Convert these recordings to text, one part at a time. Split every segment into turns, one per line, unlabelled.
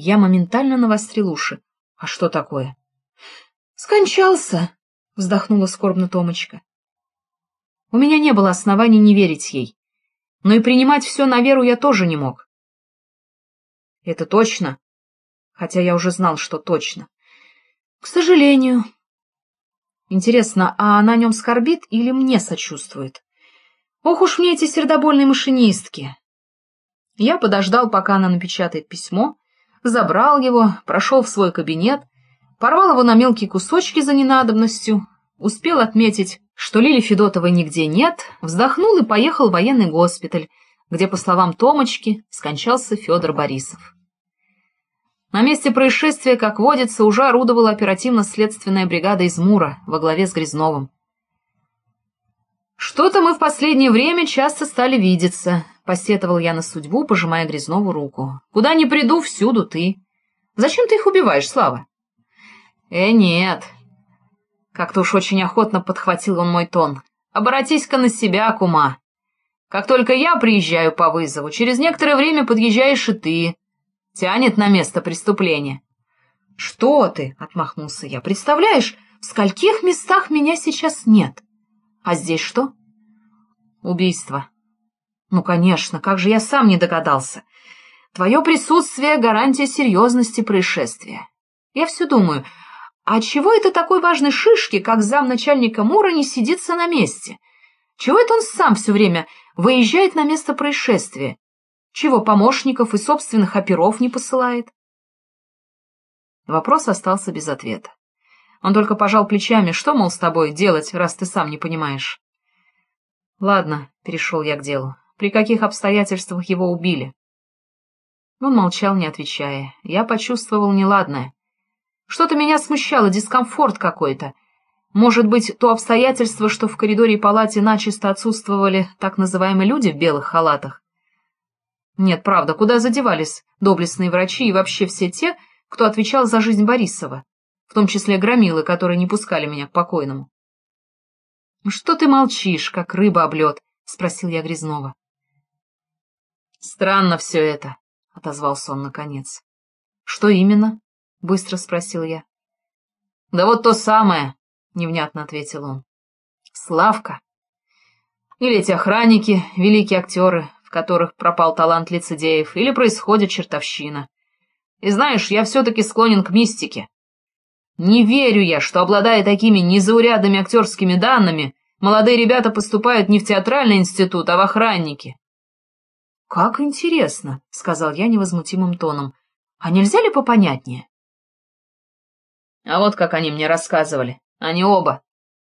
Я моментально навострил уши. А что такое?
Скончался, вздохнула скорбно Томочка.
У меня не было оснований не верить ей. Но и принимать все на веру я тоже не мог. Это точно? Хотя я уже знал, что точно.
К сожалению.
Интересно, а она о нем скорбит или мне сочувствует?
Ох уж мне эти сердобольные машинистки.
Я подождал, пока она напечатает письмо, забрал его, прошел в свой кабинет, порвал его на мелкие кусочки за ненадобностью, успел отметить, что Лили Федотовой нигде нет, вздохнул и поехал в военный госпиталь, где, по словам Томочки, скончался Федор Борисов. На месте происшествия, как водится, уже орудовала оперативно-следственная бригада из Мура во главе с Грязновым. «Что-то мы в последнее время часто стали видеться», — посетовал я на судьбу, пожимая Грязнову руку. «Куда ни приду, всюду ты. Зачем ты их убиваешь, Слава?» «Э, нет». Как-то уж очень охотно подхватил он мой тон. «Обратись-ка на себя, кума. Как только я приезжаю по вызову, через некоторое время подъезжаешь и ты. Тянет на место преступления».
«Что ты?» — отмахнулся я. «Представляешь, в скольких местах меня сейчас нет?» А здесь что?
Убийство. Ну, конечно, как же я сам не догадался. Твое присутствие — гарантия серьезности происшествия. Я все думаю, а чего это такой важной шишки, как замначальника Мура, не сидится на месте? Чего это он сам все время выезжает на место происшествия? Чего помощников и собственных оперов не посылает? Вопрос остался без ответа. Он только пожал плечами. Что, мол, с тобой делать, раз ты сам не понимаешь? Ладно, перешел я к делу. При каких обстоятельствах его убили? Он молчал, не отвечая. Я почувствовал неладное. Что-то меня смущало, дискомфорт какой-то. Может быть, то обстоятельство, что в коридоре и палате начисто отсутствовали так называемые люди в белых халатах? Нет, правда, куда задевались доблестные врачи и вообще все те, кто отвечал за жизнь Борисова? в том числе громилы, которые не пускали меня к покойному. «Ну — Что ты молчишь, как рыба об лед? — спросил я Грязнова. — Странно все это, — отозвался он наконец. — Что именно? — быстро спросил я. — Да вот то самое, — невнятно ответил он. — Славка. Или эти охранники, великие актеры, в которых пропал талант лицедеев, или происходит чертовщина. И знаешь, я все-таки склонен к мистике. Не верю я, что, обладая такими незаурядными актерскими данными, молодые ребята поступают не в театральный институт, а в охранники. — Как интересно, — сказал я невозмутимым тоном. — А нельзя ли попонятнее? А вот как они мне рассказывали. Они оба.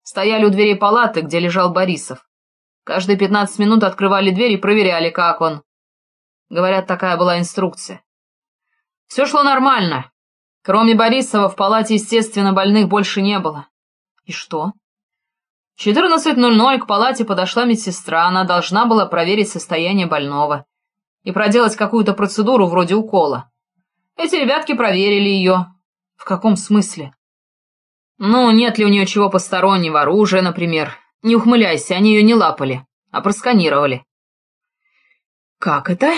Стояли у дверей палаты, где лежал Борисов. Каждые пятнадцать минут открывали дверь и проверяли, как он. Говорят, такая была инструкция. Все шло нормально, Кроме Борисова в палате, естественно, больных больше не было. И что? В 14.00 к палате подошла медсестра, она должна была проверить состояние больного и проделать какую-то процедуру вроде укола. Эти ребятки проверили ее. В каком смысле? Ну, нет ли у нее чего постороннего, оружия, например. Не ухмыляйся, они ее не лапали, а просканировали. Как это?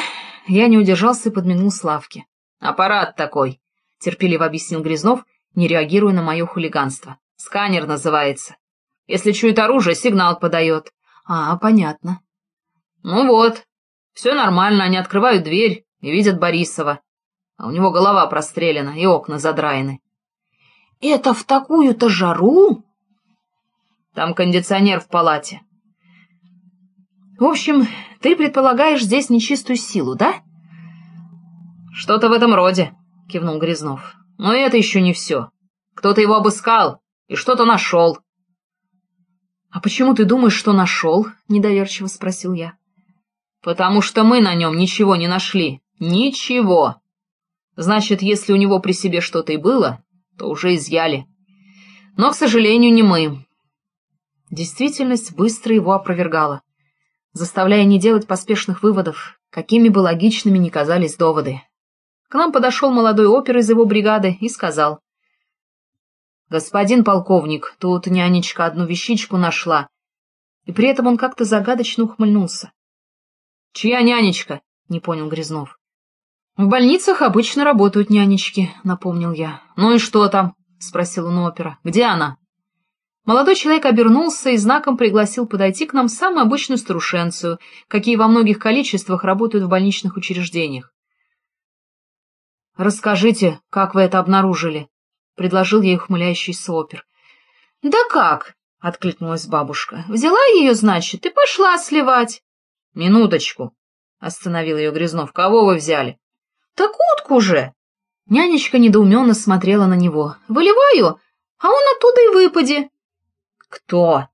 Я не удержался и подмигнул Славке. Аппарат такой терпеливо объяснил Грязнов, не реагируя на мое хулиганство. «Сканер называется. Если чует оружие, сигнал подает». «А, понятно». «Ну вот. Все нормально, они открывают дверь и видят Борисова. А у него голова прострелена и окна задраены».
«Это в такую-то жару?»
«Там кондиционер в палате». «В общем, ты предполагаешь здесь нечистую силу, да?» «Что-то в этом роде», — кивнул Грязнов. «Но это еще не все. Кто-то его обыскал и что-то нашел». «А почему ты думаешь, что нашел?» — недоверчиво спросил я. «Потому что мы на нем ничего не нашли. Ничего. Значит, если у него при себе что-то и было, то уже изъяли. Но, к сожалению, не мы». Действительность быстро его опровергала, заставляя не делать поспешных выводов, какими бы логичными ни казались доводы. К нам подошел молодой опер из его бригады и сказал. «Господин полковник, тут нянечка одну вещичку нашла». И при этом он как-то загадочно ухмыльнулся. «Чья нянечка?» — не понял Грязнов. «В больницах обычно работают нянечки», — напомнил я. «Ну и что там?» — спросил он опера. «Где она?» Молодой человек обернулся и знаком пригласил подойти к нам самую обычную старушенцию, какие во многих количествах работают в больничных учреждениях. «Расскажите, как вы это обнаружили?» — предложил ей ухмыляющийся опер. «Да как?» — откликнулась бабушка. «Взяла ее, значит, и пошла сливать». «Минуточку», — остановил ее Грязнов. «Кого вы взяли?» «Так утку же!» Нянечка недоуменно смотрела на него. «Выливаю, а он оттуда и выпади». «Кто?»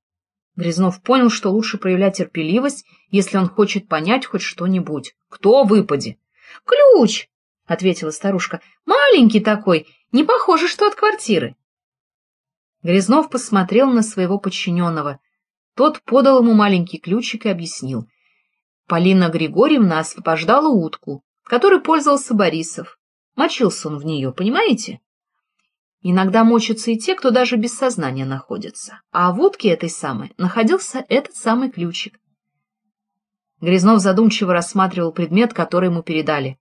Грязнов понял, что лучше проявлять терпеливость, если он хочет понять хоть что-нибудь. «Кто выпади?» «Ключ!» — ответила старушка. «Маленький такой, не похоже, что от квартиры». Грязнов посмотрел на своего подчиненного. Тот подал ему маленький ключик и объяснил. Полина Григорьевна освобождала утку которой пользовался Борисов. Мочился он в нее, понимаете? Иногда мочатся и те, кто даже без сознания находится. А в утке этой самой находился этот самый ключик. Грязнов задумчиво рассматривал предмет, который ему передали.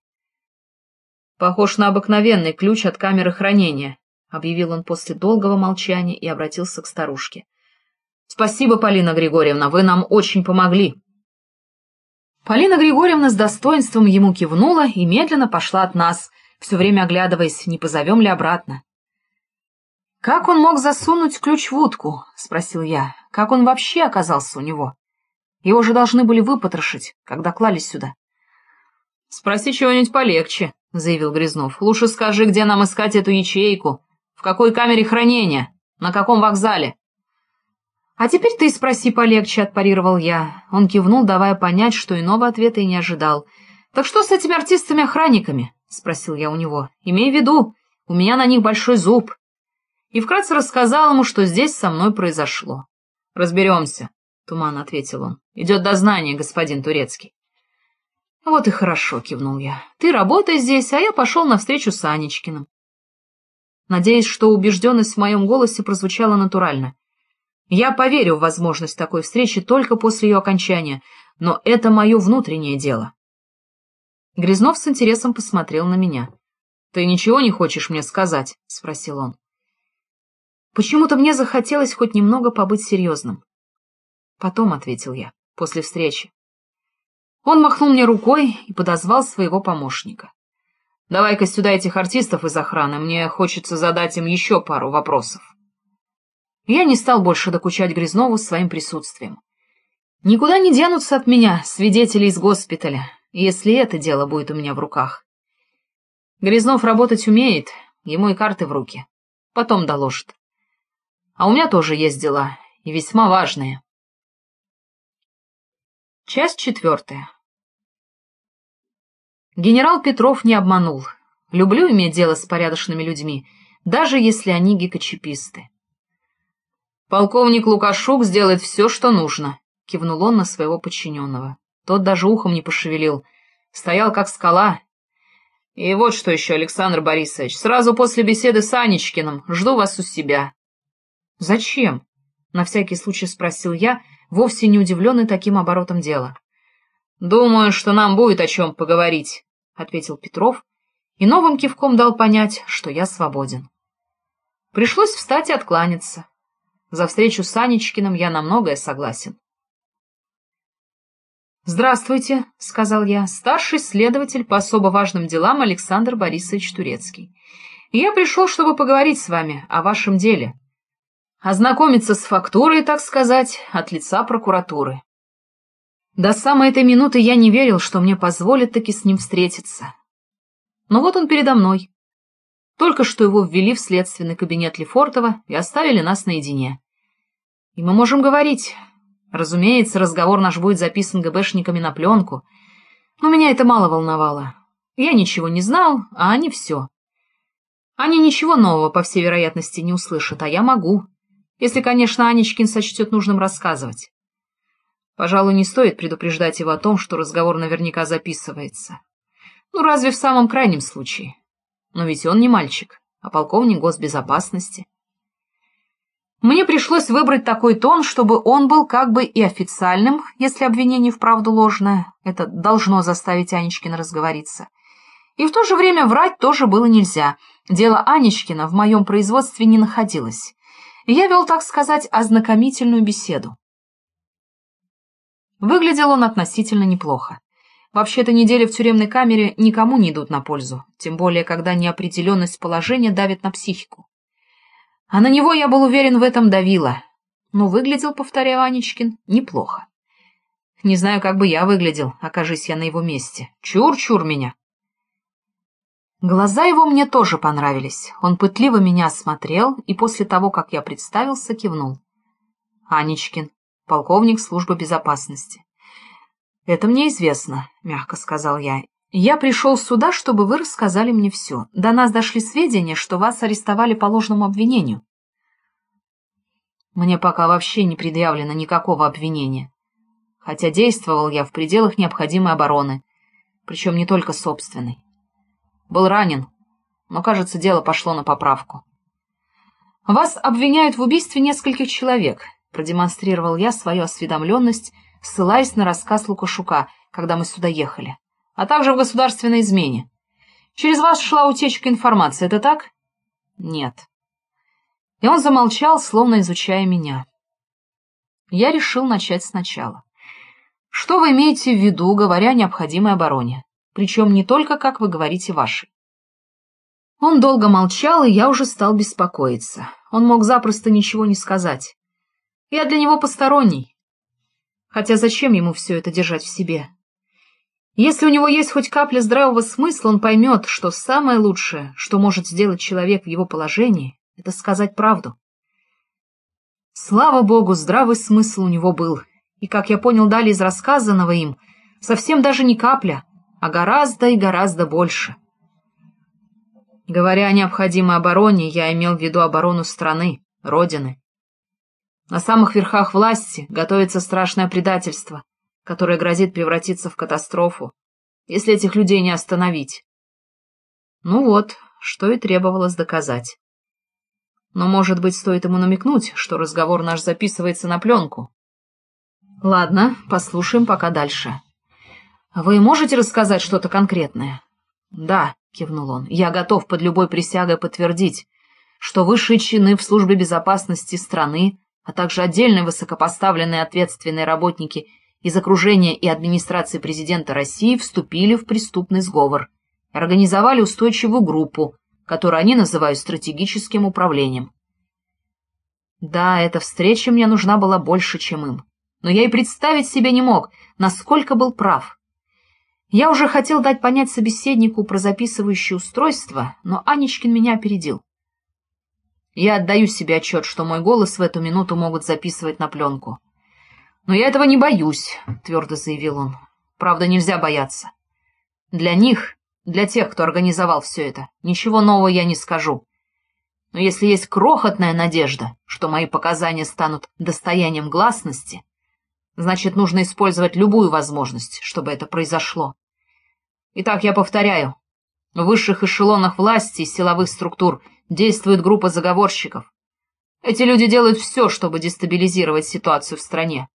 «Похож на обыкновенный ключ от камеры хранения», — объявил он после долгого молчания и обратился к старушке. «Спасибо, Полина Григорьевна, вы нам очень помогли». Полина Григорьевна с достоинством ему кивнула и медленно пошла от нас, все время оглядываясь, не позовем ли обратно. «Как он мог засунуть ключ в утку?» — спросил я. «Как он вообще оказался у него? Его же должны были выпотрошить, когда клали сюда». «Спроси чего-нибудь полегче», — заявил Грязнов. «Лучше скажи, где нам искать эту ячейку, в какой камере хранения, на каком вокзале». «А теперь ты спроси полегче», — отпарировал я. Он кивнул, давая понять, что иного ответа и не ожидал. «Так что с этими артистами-охранниками?» — спросил я у него. «Имей в виду, у меня на них большой зуб». И вкратце рассказал ему, что здесь со мной произошло. «Разберемся», — туманно ответил он. «Идет дознание, господин Турецкий». «Вот и хорошо», — кивнул я. «Ты работай здесь, а я пошел навстречу с Анечкиным». Надеюсь, что убежденность в моем голосе прозвучала натурально. Я поверю в возможность такой встречи только после ее окончания, но это мое внутреннее дело. Грязнов с интересом посмотрел на меня. — Ты ничего не хочешь мне сказать? — спросил он. Почему-то мне захотелось хоть немного побыть серьезным. Потом, — ответил я, — после встречи. Он махнул мне рукой и подозвал своего помощника. — Давай-ка сюда этих артистов из охраны, мне хочется задать им еще пару вопросов. Я не стал больше докучать Грязнову своим присутствием. Никуда не денутся от меня свидетели из госпиталя, если это дело будет у меня в руках. Грязнов работать умеет, ему и карты в руки. Потом доложит. А у меня тоже есть дела, и весьма важные. Часть четвертая. Генерал Петров не обманул. Люблю иметь дело с порядочными людьми, даже если они гекочеписты. «Полковник Лукашук сделает все, что нужно», — кивнул он на своего подчиненного. Тот даже ухом не пошевелил, стоял как скала. «И вот что еще, Александр Борисович, сразу после беседы с Анечкиным жду вас у себя». «Зачем?» — на всякий случай спросил я, вовсе не удивленный таким оборотом дела. «Думаю, что нам будет о чем поговорить», — ответил Петров и новым кивком дал понять, что я свободен. Пришлось встать и откланяться. За встречу с Анечкиным я на многое согласен. «Здравствуйте», — сказал я, — «старший следователь по особо важным делам Александр Борисович Турецкий. Я пришел, чтобы поговорить с вами о вашем деле. Ознакомиться с фактурой, так сказать, от лица прокуратуры. До самой этой минуты я не верил, что мне позволят таки с ним встретиться. Но вот он передо мной. Только что его ввели в следственный кабинет Лефортова и оставили нас наедине. И мы можем говорить. Разумеется, разговор наш будет записан ГБшниками на пленку. Но меня это мало волновало. Я ничего не знал, а они все. Они ничего нового, по всей вероятности, не услышат, а я могу. Если, конечно, Анечкин сочтет нужным рассказывать. Пожалуй, не стоит предупреждать его о том, что разговор наверняка записывается. Ну, разве в самом крайнем случае? Но ведь он не мальчик, а полковник госбезопасности. Мне пришлось выбрать такой тон, чтобы он был как бы и официальным, если обвинение вправду ложное, это должно заставить Анечкина разговориться,
И в то же время врать тоже было нельзя. Дело Анечкина в моем производстве не находилось. Я вел, так сказать, ознакомительную беседу. Выглядел он относительно неплохо. Вообще-то недели в тюремной камере никому не идут на пользу, тем более, когда неопределенность положения давит на психику. А на него, я был уверен, в этом давило. Но выглядел, повторяю Анечкин, неплохо. Не знаю, как бы я выглядел, окажись я на его месте. Чур-чур меня. Глаза его мне тоже понравились. Он пытливо меня осмотрел и после того, как я представился, кивнул. Анечкин, полковник службы безопасности. «Это мне известно», — мягко сказал я. «Я пришел сюда, чтобы вы рассказали мне все. До нас дошли сведения, что вас арестовали по ложному обвинению». Мне пока вообще не предъявлено никакого обвинения. Хотя действовал я в пределах необходимой обороны, причем не только собственной. Был ранен, но, кажется, дело пошло на поправку. «Вас обвиняют в убийстве нескольких человек», — продемонстрировал я свою осведомленность, ссылаясь на рассказ Лукашука, когда мы сюда ехали, а также в государственной измене. «Через вас шла утечка информации, это так?» «Нет». И он замолчал, словно изучая меня. Я решил начать сначала. Что вы имеете в виду, говоря о необходимой обороне? причем не только, как вы говорите, вашей. Он долго молчал, и я уже стал беспокоиться. Он мог запросто ничего не сказать. Я для него посторонний. Хотя зачем ему все это держать в себе? Если у него есть хоть капля здравого смысла, он поймет, что самое лучшее, что может сделать человек в его положении, это сказать правду. Слава богу, здравый смысл у него был, и, как я понял далее из рассказанного им, совсем даже не капля, а гораздо и гораздо больше. Говоря о необходимой обороне, я имел в виду оборону страны, Родины. На самых верхах власти готовится страшное предательство, которое грозит превратиться в катастрофу, если этих людей не остановить. Ну вот, что и требовалось доказать. Но, может быть, стоит ему намекнуть, что разговор наш записывается на пленку. Ладно, послушаем пока дальше. «Вы можете рассказать что-то конкретное?» «Да», — кивнул он, — «я готов под любой присягой подтвердить, что высшие чины в службе безопасности страны, а также отдельные высокопоставленные ответственные работники из окружения и администрации президента России вступили в преступный сговор, организовали устойчивую группу, которую они называют стратегическим управлением. Да, эта встреча мне нужна была больше, чем им. Но я и представить себе не мог, насколько был прав. Я уже хотел дать понять собеседнику про записывающее устройство, но Анечкин меня опередил. Я отдаю себе отчет, что мой голос в эту минуту могут записывать на пленку. «Но я этого не боюсь», — твердо заявил он. «Правда, нельзя бояться. Для них, для тех, кто организовал все это, ничего нового я не скажу. Но если есть крохотная надежда, что мои показания станут достоянием гласности, Значит, нужно использовать любую возможность, чтобы это произошло. Итак, я повторяю. В высших эшелонах власти и силовых структур действует группа заговорщиков. Эти люди делают все, чтобы дестабилизировать ситуацию в стране.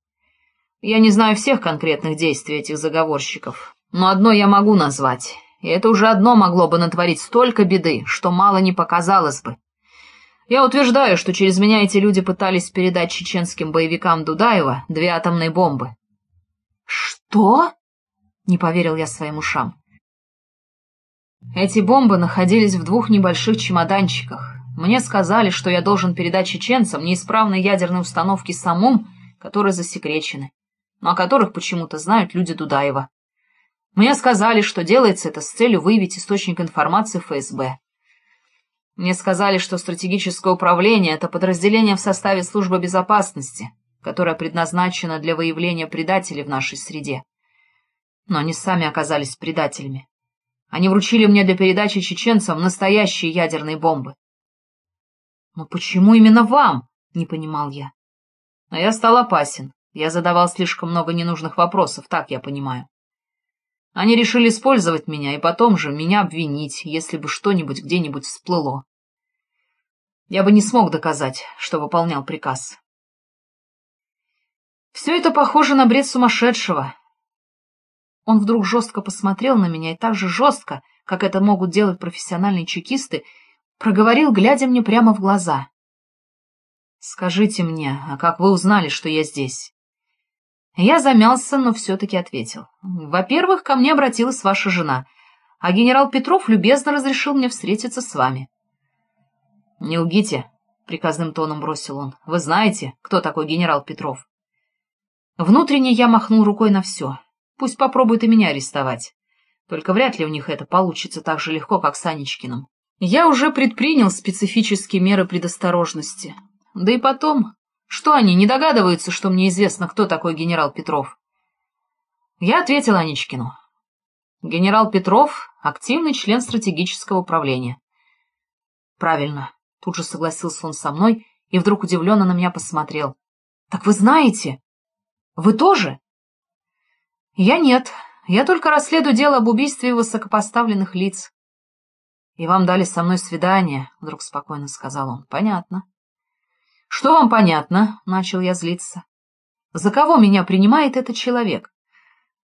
Я не знаю всех конкретных действий этих заговорщиков, но одно я могу назвать, и это уже одно могло бы натворить столько беды, что мало не показалось бы. Я утверждаю, что через меня эти люди пытались передать чеченским боевикам Дудаева две атомные бомбы. «Что?» — не поверил я своим ушам. Эти бомбы находились в двух небольших чемоданчиках. Мне сказали, что я должен передать чеченцам неисправные ядерные установки самум, которые засекречены, но о которых почему-то знают люди Дудаева. Мне сказали, что делается это с целью выявить источник информации ФСБ. Мне сказали, что стратегическое управление — это подразделение в составе службы безопасности, которое предназначено для выявления предателей в нашей среде. Но они сами оказались предателями. Они вручили мне для передачи чеченцам настоящие ядерные бомбы. «Но почему именно вам?» — не понимал я. Но я стал опасен. Я задавал слишком много ненужных вопросов, так я понимаю. Они решили использовать меня и потом же меня обвинить, если бы что-нибудь где-нибудь всплыло. Я бы не смог доказать, что выполнял приказ. Все это похоже на бред сумасшедшего. Он вдруг жестко посмотрел на меня и так же жестко, как это могут делать профессиональные чекисты, проговорил, глядя мне прямо в глаза. «Скажите мне, а как вы узнали, что я здесь?» Я замялся, но все-таки ответил. «Во-первых, ко мне обратилась ваша жена, а генерал Петров любезно разрешил мне встретиться с вами». «Не лгите», — приказным тоном бросил он. «Вы знаете, кто такой генерал Петров?» Внутренне я махнул рукой на все. Пусть попробуют и меня арестовать. Только вряд ли у них это получится так же легко, как с Анечкиным. Я уже предпринял специфические меры предосторожности. Да и потом, что они, не догадываются, что мне известно, кто такой генерал Петров? Я ответил Анечкину. Генерал Петров — активный член стратегического управления. Правильно. Тут же согласился он со мной и вдруг удивленно на меня посмотрел. Так вы знаете? Вы тоже? Я нет. Я только расследую дело об убийстве высокопоставленных лиц. И вам дали со мной свидание, вдруг спокойно сказал он. Понятно. Что вам понятно? Начал я злиться. За кого меня принимает этот человек?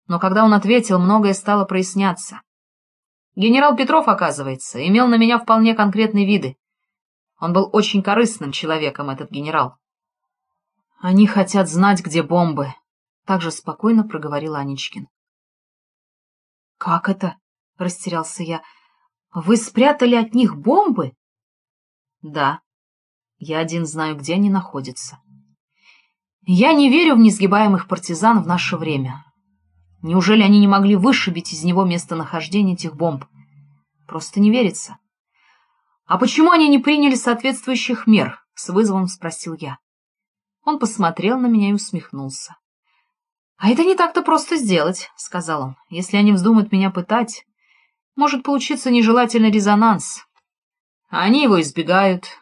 Но когда он ответил, многое стало проясняться. Генерал Петров, оказывается, имел на меня вполне конкретные виды. Он был очень корыстным человеком, этот генерал. Они хотят знать, где бомбы, — также спокойно проговорил Анечкин. — Как это? — растерялся я. — Вы спрятали от них бомбы? — Да. Я один знаю, где они находятся. Я не верю в несгибаемых партизан в наше время. Неужели они не могли вышибить из него местонахождение этих бомб? Просто не верится. «А почему они не приняли соответствующих мер?» — с вызовом спросил я. Он посмотрел на меня и усмехнулся. «А это не так-то просто сделать», — сказал он. «Если они вздумают меня пытать, может получиться нежелательный резонанс. Они его избегают.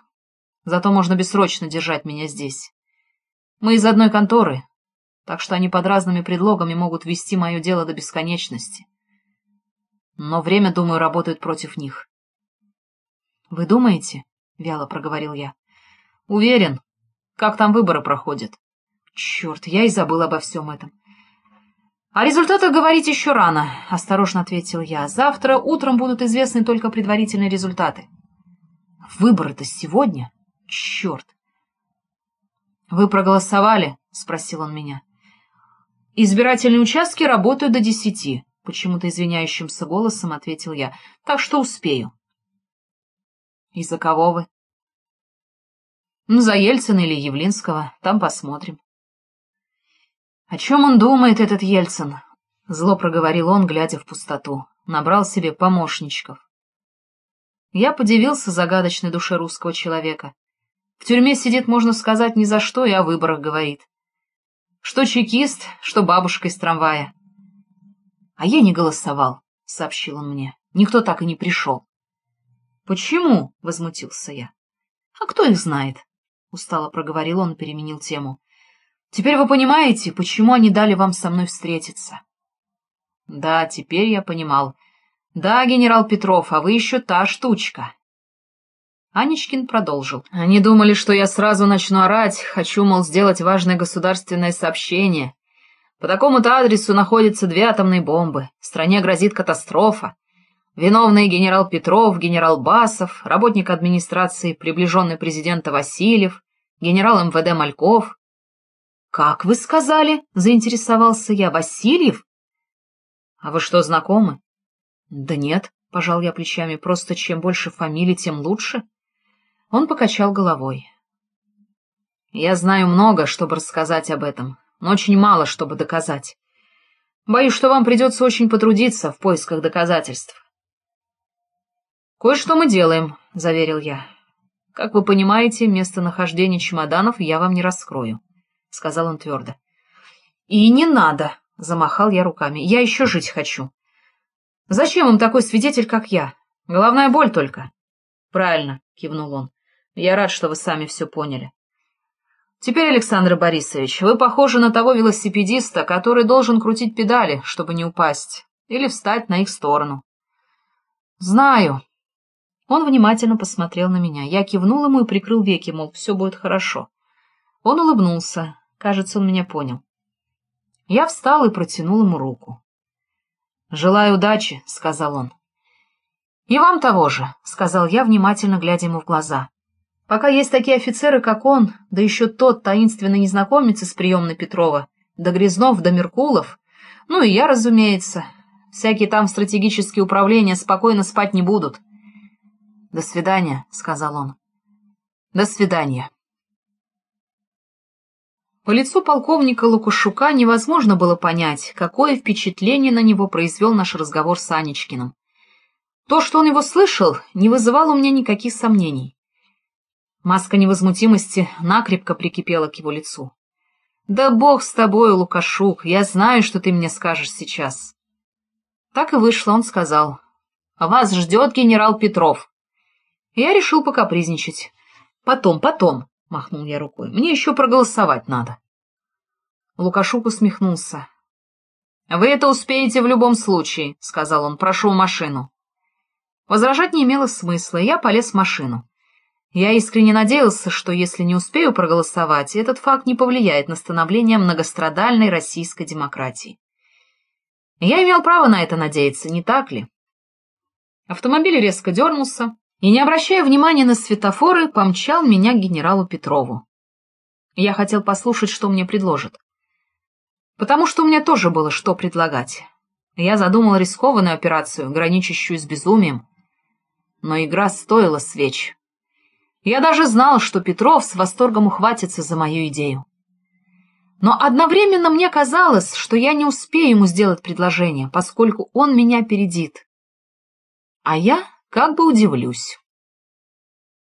Зато можно бессрочно держать меня здесь. Мы из одной конторы, так что они под разными предлогами могут вести мое дело до бесконечности. Но время, думаю, работает против них. — Вы думаете? — вяло проговорил я. — Уверен. Как там выборы проходят? Черт, я и забыл обо всем этом. — О результатах говорить еще рано, — осторожно ответил я. — Завтра утром будут известны только предварительные результаты. — Выборы-то сегодня? Черт! — Вы проголосовали? — спросил он меня. — Избирательные участки работают до десяти, — почему-то извиняющимся голосом ответил я. — Так что успею. И за кого вы? За Ельцина или Явлинского. Там посмотрим. О чем он думает, этот Ельцин? Зло проговорил он, глядя в пустоту. Набрал себе помощничков. Я подивился загадочной душе русского человека. В тюрьме сидит, можно сказать, ни за что и о выборах говорит. Что чекист, что бабушка из трамвая. — А я не голосовал, — сообщил он мне. Никто так и не пришел. «Почему?» — возмутился я. «А кто их знает?» — устало проговорил он и переменил тему. «Теперь вы понимаете, почему они дали вам со мной встретиться?» «Да, теперь я понимал. Да, генерал Петров, а вы еще та штучка». Анечкин продолжил. «Они думали, что я сразу начну орать, хочу, мол, сделать важное государственное сообщение. По такому-то адресу находятся две атомные бомбы, стране грозит катастрофа. Виновные генерал Петров, генерал Басов, работник администрации, приближенный президента Васильев, генерал МВД Мальков. — Как вы сказали? — заинтересовался я. — Васильев? — А вы что, знакомы? — Да нет, — пожал я плечами, — просто чем больше фамилий, тем лучше. Он покачал головой. — Я знаю много, чтобы рассказать об этом, но очень мало, чтобы доказать. Боюсь, что вам придется очень потрудиться в поисках доказательств. «Кое-что мы делаем», — заверил я. «Как вы понимаете, местонахождение чемоданов я вам не раскрою», — сказал он твердо. «И не надо», — замахал я руками. «Я еще жить хочу». «Зачем им такой свидетель, как я? Головная боль только». «Правильно», — кивнул он. «Я рад, что вы сами все поняли». «Теперь, Александр Борисович, вы похожи на того велосипедиста, который должен крутить педали, чтобы не упасть, или встать на их сторону». «Знаю», он внимательно посмотрел на меня. Я кивнул ему и прикрыл веки, мол, все будет хорошо. Он улыбнулся. Кажется, он меня понял. Я встал и протянул ему руку. «Желаю удачи», — сказал он.
«И вам того же», — сказал я, внимательно глядя ему в глаза. «Пока есть такие офицеры, как он, да еще тот таинственный незнакомец из приемной Петрова, да Грязнов, да Меркулов, ну и я, разумеется, всякие там стратегические управления спокойно спать не будут». «До свидания», — сказал он. «До свидания». По лицу полковника Лукашука невозможно было понять, какое впечатление на него произвел наш разговор с Анечкиным. То, что он его слышал, не вызывало у меня никаких сомнений. Маска невозмутимости накрепко прикипела к его лицу. «Да бог с тобой, Лукашук, я знаю, что ты мне скажешь сейчас». Так и вышло, он сказал. «Вас ждет генерал Петров». Я решил покапризничать. «Потом, потом», — махнул я рукой, — «мне еще проголосовать надо». Лукашук усмехнулся. «Вы это успеете в любом случае», — сказал он, — «прошу машину». Возражать не имело смысла, я полез в машину. Я искренне надеялся, что если не успею проголосовать, этот факт не повлияет на становление многострадальной российской демократии. Я имел право на это надеяться, не так ли? Автомобиль резко дернулся и, не обращая внимания на светофоры, помчал меня к генералу Петрову. Я хотел послушать, что мне предложат. Потому что у меня тоже было что предлагать. Я задумал рискованную операцию, граничащую с безумием, но игра стоила свеч. Я даже знал, что Петров с восторгом ухватится за мою идею. Но одновременно мне казалось, что я не успею ему сделать предложение, поскольку он меня опередит. А я как бы удивлюсь.